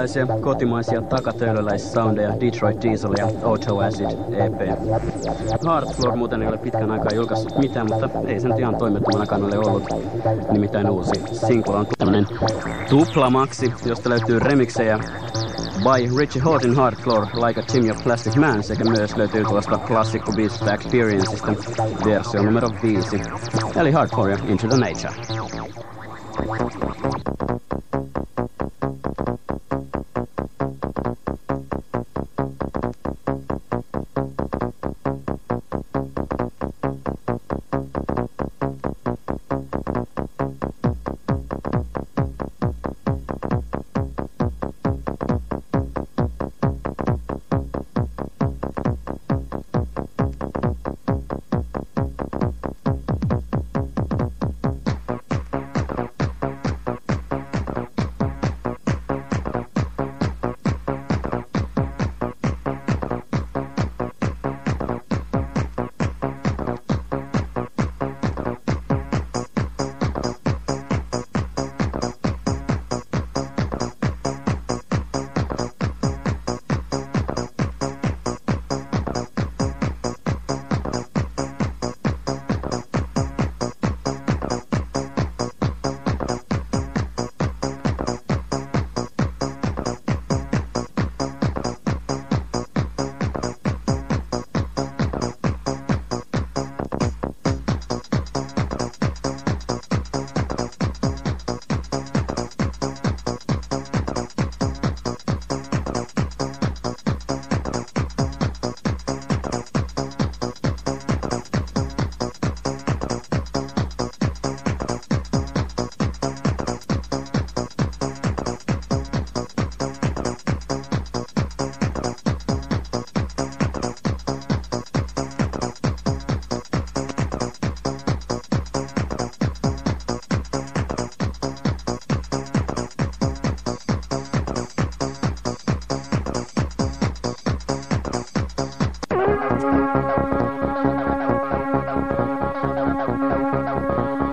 Tällaisia kotimaisia takatöölöläissoundeja Detroit Diesel ja Auto Acid EP. Hardfloor muuten ei ole pitkän aikaa julkaissut mitään, mutta ei sen ihan toimettomanakaan ole ollut. Nimittäin uusi single on tämmönen tuplamaksi, josta löytyy remiksejä by Richie Horton Hardfloor Like a Chimney of Plastic Man sekä myös löytyy tuosta klassikko Beast Experienceista versio numero 5, eli Hardcore Into the Nature.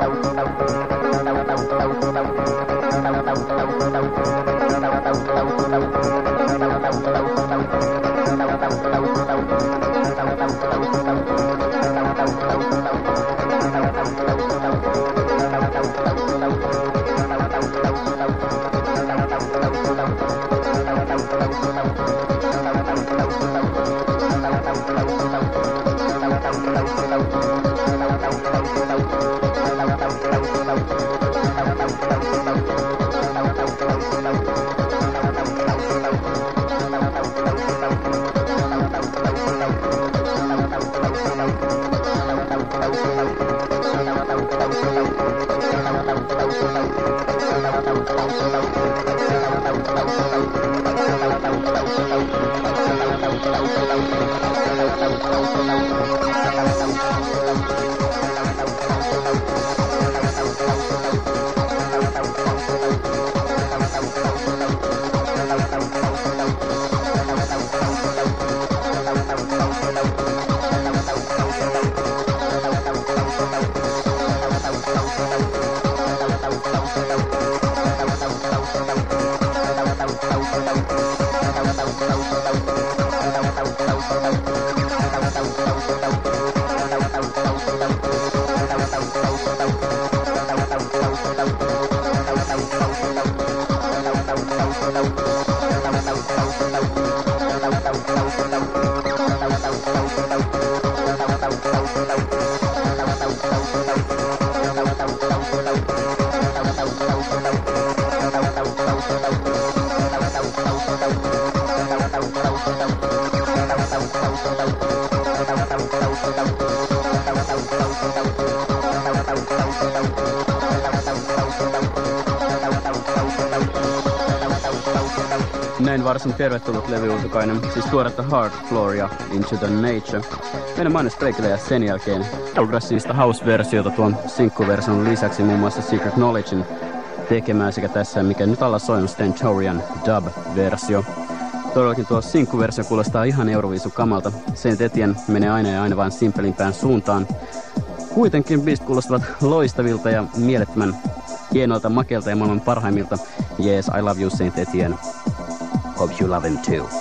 Näin varsin tervetullut levyultukainen, siis tuoretta Hard Flooria Into the Nature. Meidän mainosbreakille ja sen jälkeen progressiivista house-versiota tuon sinkkuversion lisäksi muun muassa Secret Knowledgein tekemään sekä tässä, mikä nyt alla soi on Stentorian dub-versio. Todellakin tuo sinkkuversio kuulostaa ihan Euroviisu kamalta. Sen tetien menee aina ja aina vain simpelimpään suuntaan. Kuitenkin biisit kuulostavat loistavilta ja mielettömän hienoilta, makelta ja maailman parhaimmilta. Yes, I love you, Saint Etienne. Hope you love him too.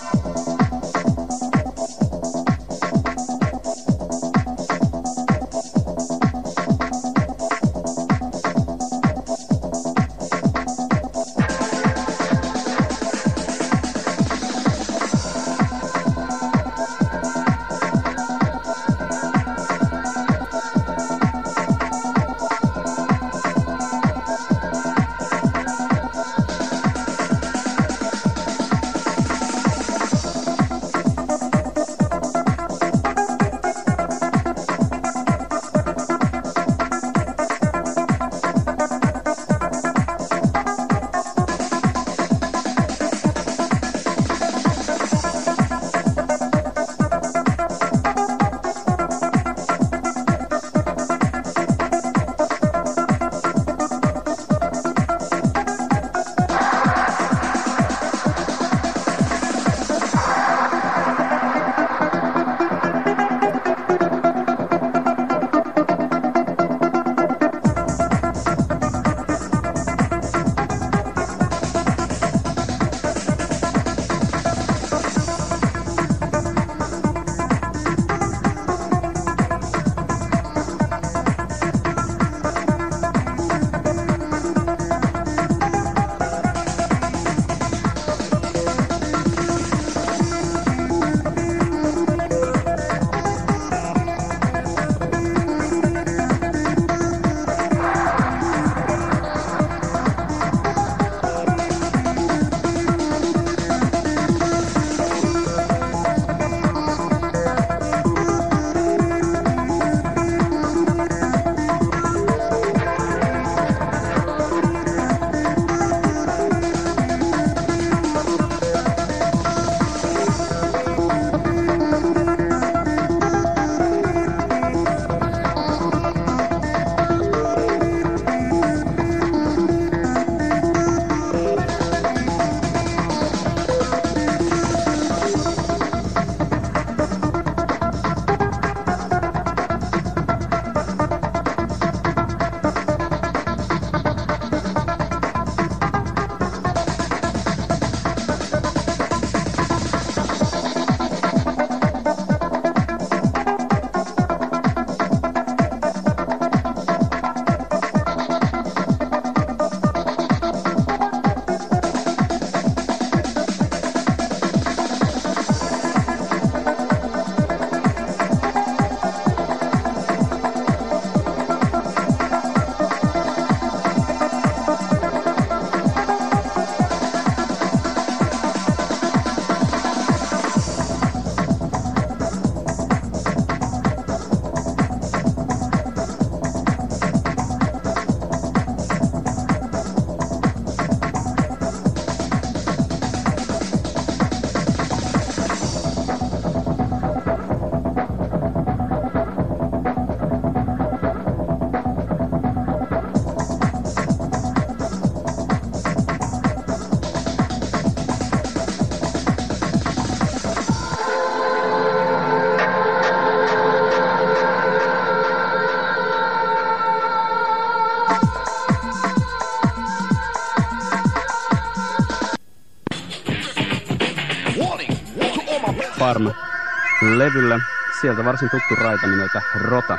Levyllä. Sieltä varsin tuttu raita nimeltä Rota.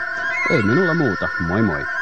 Ei minulla muuta. Moi moi.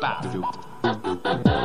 Bye.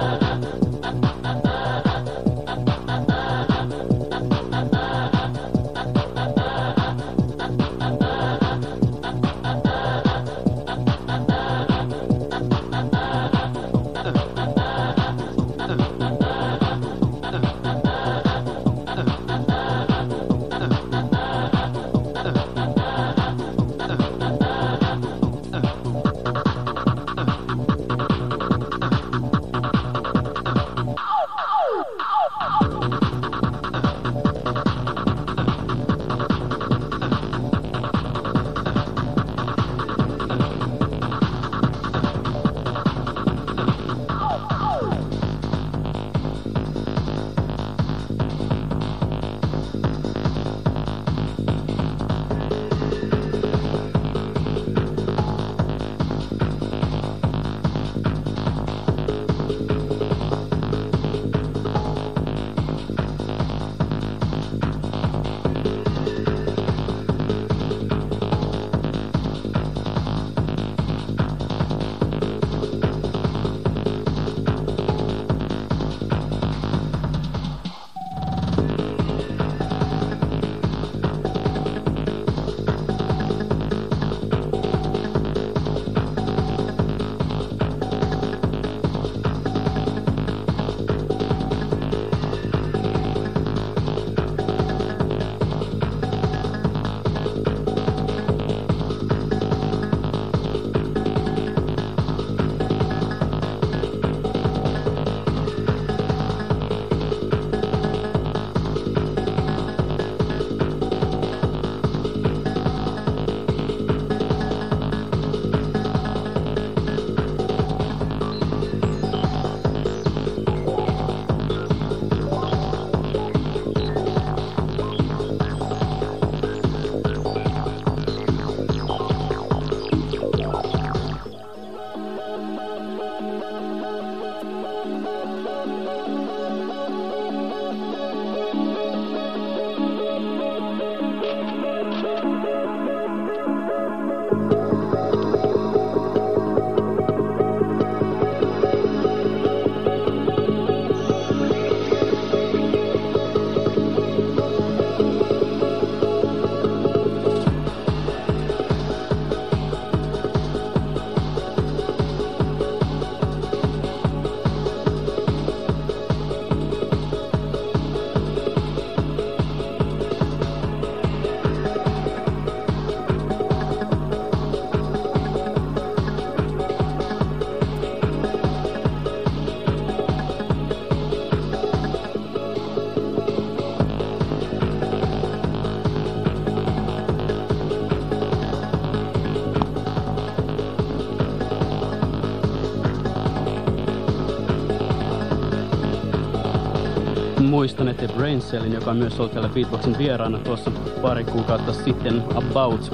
Muistanette Braincellin, joka myös ollut täällä Beatboxin vieraana tuossa pari kuukautta sitten About.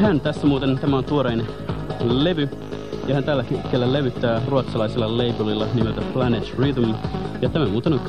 Hän tässä muuten, tämä on tuorein levy, ja hän tällä hetkellä levyttää ruotsalaisella labelilla nimeltä Planet Rhythm, ja tämä muuten on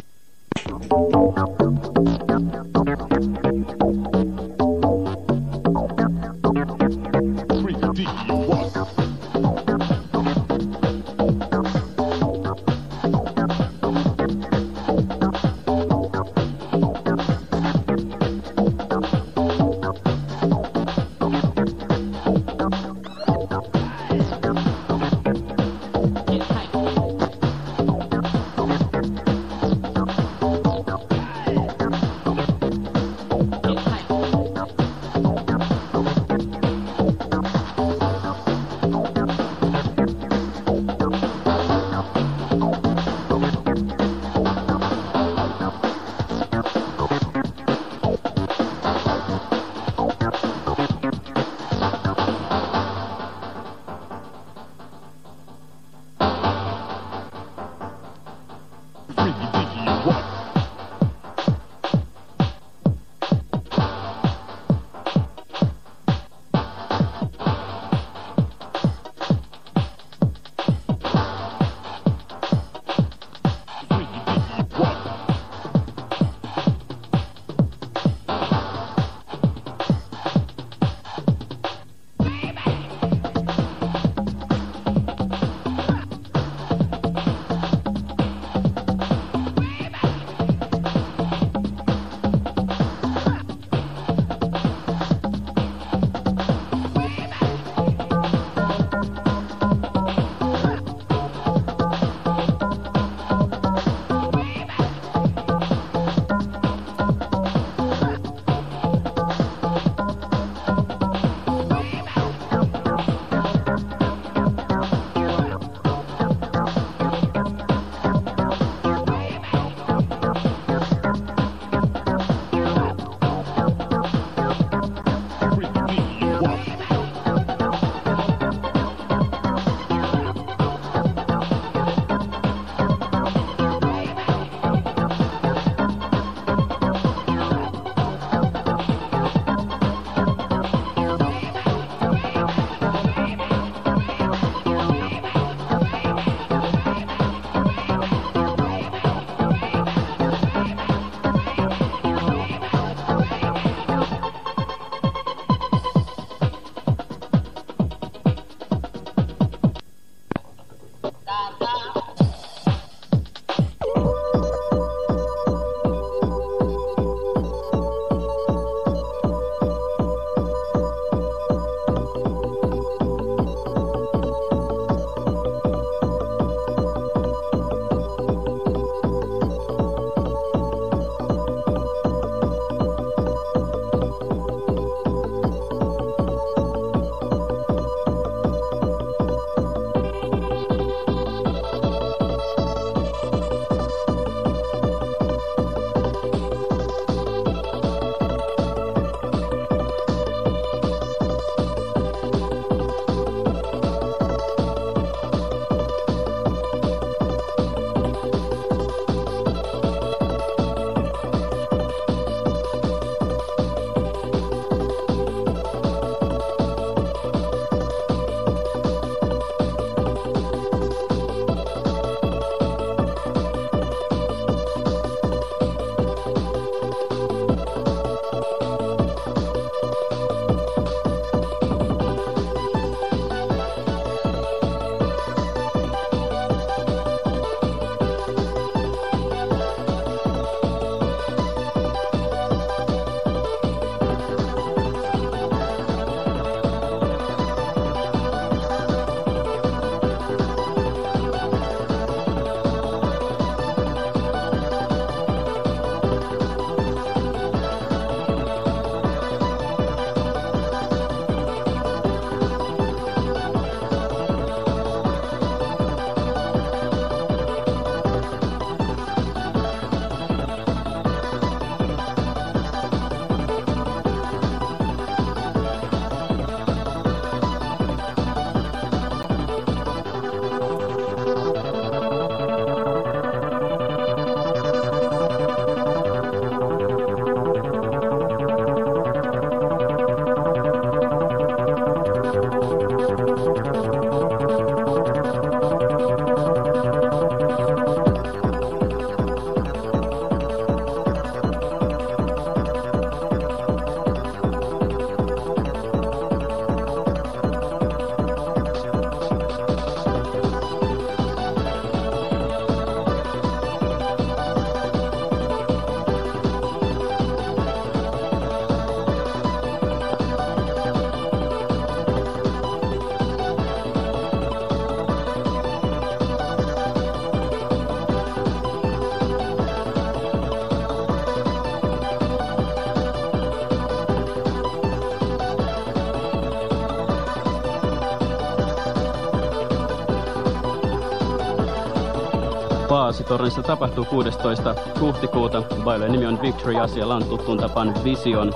Paasitornissa tapahtuu 16. huhtikuuta. Bailujen nimi on Victory ja siellä on tuttuun tapaan Vision.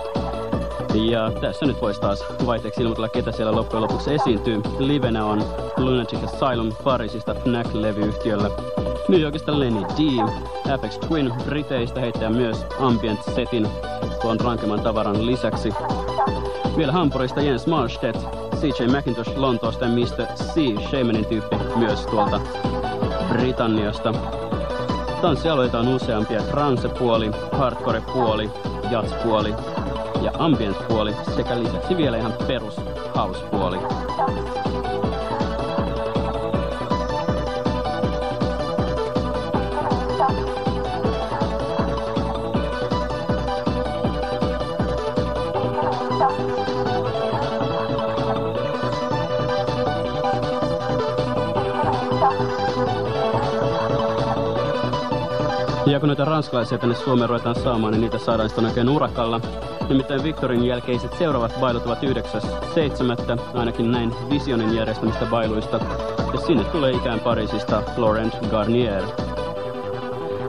Ja tässä nyt voisi taas vaihteeksi ilmoitella, ketä siellä loppujen lopuksi esiintyy. Livenä on Lunatic Asylum Pariisista Knack-levyyhtiöllä. New Yorkista Lenny D. Apex Twin Briteistä heittää myös Ambient Setin tuon rankemman tavaran lisäksi. Vielä Hampurista Jens Marstedt, CJ McIntosh Lontoosta ja Mr. C. Shamanin tyyppi myös tuolta Britanniasta. Tanssialueita on useampia, trance-puoli, hardcore-puoli, jazz-puoli ja ambient-puoli sekä lisäksi vielä ihan perus house-puoli. Ja kun noita ranskalaisia tänne Suomeen ruvetaan saamaan, niin niitä saadaan sitten oikein urakalla. Nimittäin Victorin jälkeiset seuraavat bailut ovat 9.7. ainakin näin Visionin järjestämistä bailuista. Ja sinne tulee ikään Pariisista Laurent Garnier.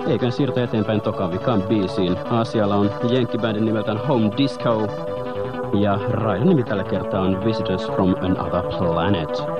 Eikä siirto eteenpäin tokaan vikaan biisiin. Asialla on jenkkibändin nimeltään Home Disco. Ja raidon nimi tällä kertaa on Visitors from Another Planet.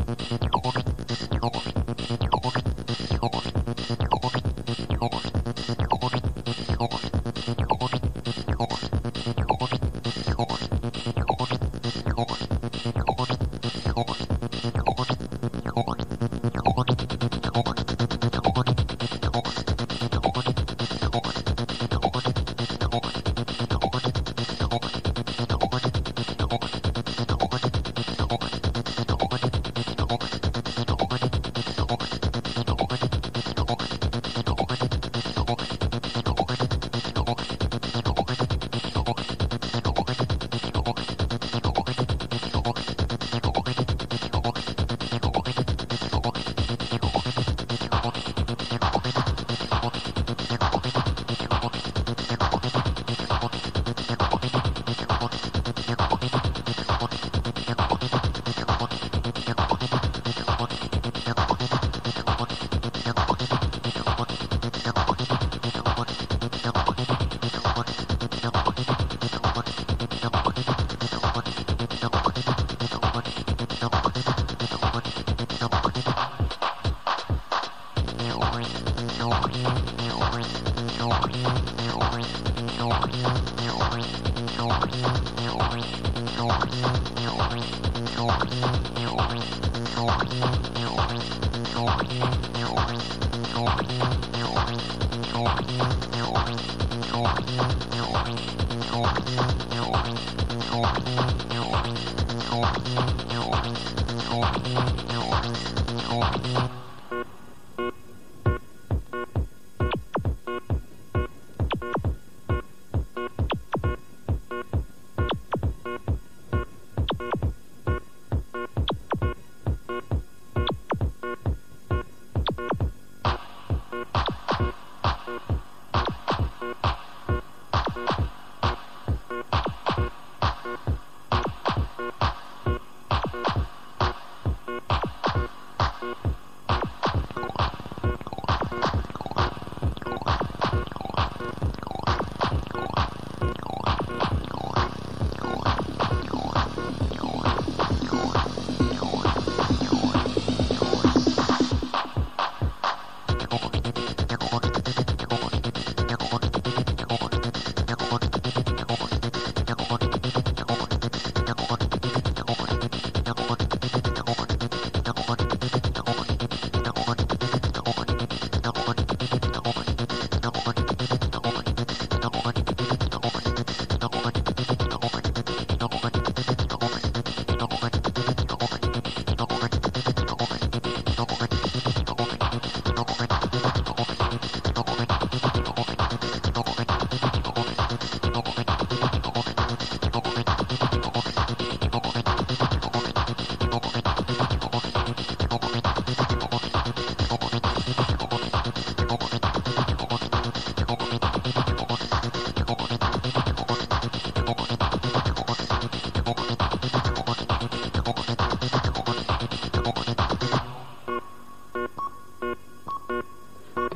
Yeah.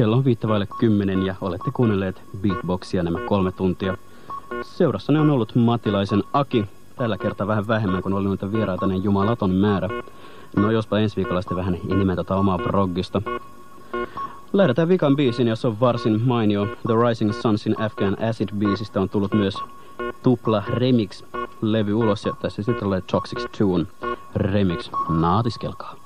Kello on viittavaille kymmenen ja olette kuunnelleet beatboxia nämä kolme tuntia. Seurassani on ollut Matilaisen Aki. Tällä kertaa vähän vähemmän, kun oli noita vieraita, niin jumalaton määrä. No jospa ensi viikolla sitten vähän enemmän tota omaa proggista. Lähdetään vikan biisin, jos on varsin mainio. The Rising Sunsin Afghan Acid-biisistä on tullut myös tupla remix levy ulos ja tässä sitten tulee Toxic Tune remix. Naatiskelkaa.